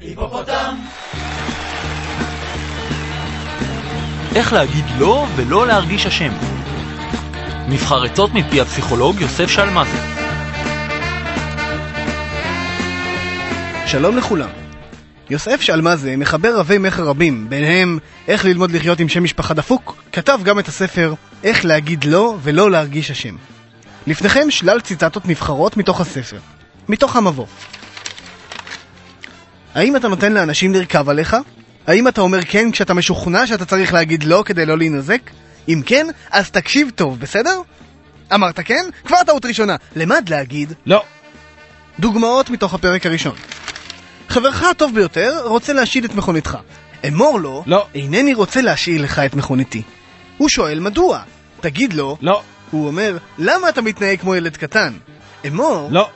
היפופוטם! איך להגיד לא ולא להרגיש אשם. מבחר עצות מפי הפסיכולוג יוסף שלמזי. שלום לכולם. יוסף שלמזה, מחבר רבי מכר רבים, ביניהם איך ללמוד לחיות עם שם משפחה דפוק, כתב גם את הספר איך להגיד לא ולא להרגיש אשם. לפניכם שלל ציטטות נבחרות מתוך הספר, מתוך המבוא. האם אתה נותן לאנשים לרכב עליך? האם אתה אומר כן כשאתה משוכנע שאתה צריך להגיד לא כדי לא להינזק? אם כן, אז תקשיב טוב, בסדר? אמרת כן? כבר טעות ראשונה. למד להגיד לא. דוגמאות מתוך הפרק הראשון. חברך הטוב ביותר רוצה להשאיל את מכוניתך. אמור לו, לא. אינני רוצה להשאיל לך את מכוניתי. הוא שואל מדוע. תגיד לו, לא. הוא אומר, למה אתה מתנהג כמו ילד קטן? אמור, לא.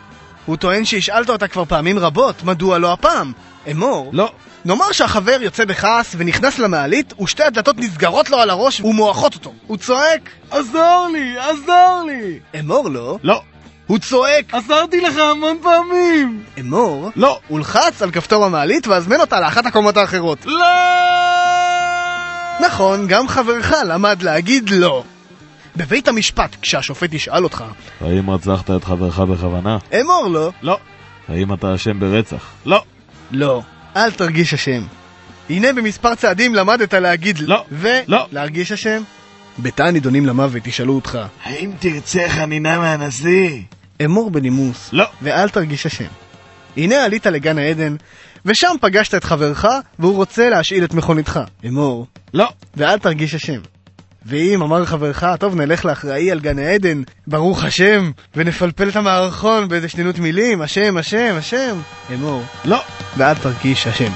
הוא טוען שהשאלת אותה כבר פעמים רבות, מדוע לא הפעם? אמור, לא. נאמר שהחבר יוצא בכעס ונכנס למעלית ושתי הדלתות נסגרות לו על הראש ומועכות אותו. הוא צועק, עזור לי! עזור לי! אמור לו, לא. הוא צועק, עזרתי לך המון פעמים! אמור, לא. הוא לחץ על כפתור המעלית והזמן אותה לאחת הקומות האחרות. לא! נכון, גם חברך למד להגיד לא. בבית המשפט, כשהשופט ישאל אותך, האם רצחת את חברך בכוונה? אמור לו, לא. האם אתה אשם ברצח? לא. לא, אל תרגיש אשם. הנה במספר צעדים למדת להגיד לא. לא. ולהרגיש אשם. בתא הנידונים למוות ישאלו אותך, האם תרצה חנינה מהנשיא? אמור בנימוס, לא. ואל תרגיש אשם. הנה עלית לגן העדן, ושם פגשת את חברך, והוא רוצה להשאיל את מכוניתך. אמור, לא. ואל תרגיש אשם. ואם אמר חברך, טוב נלך לאחראי על גן העדן, ברוך השם, ונפלפל את המערכון באיזה שנינות מילים, השם, השם, השם, אמור, לא. ואל תרגיש אשם.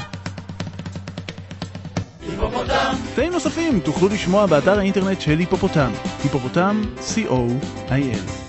תאים נוספים תוכלו לשמוע באתר האינטרנט של היפופוטם, היפופוטם, co.il.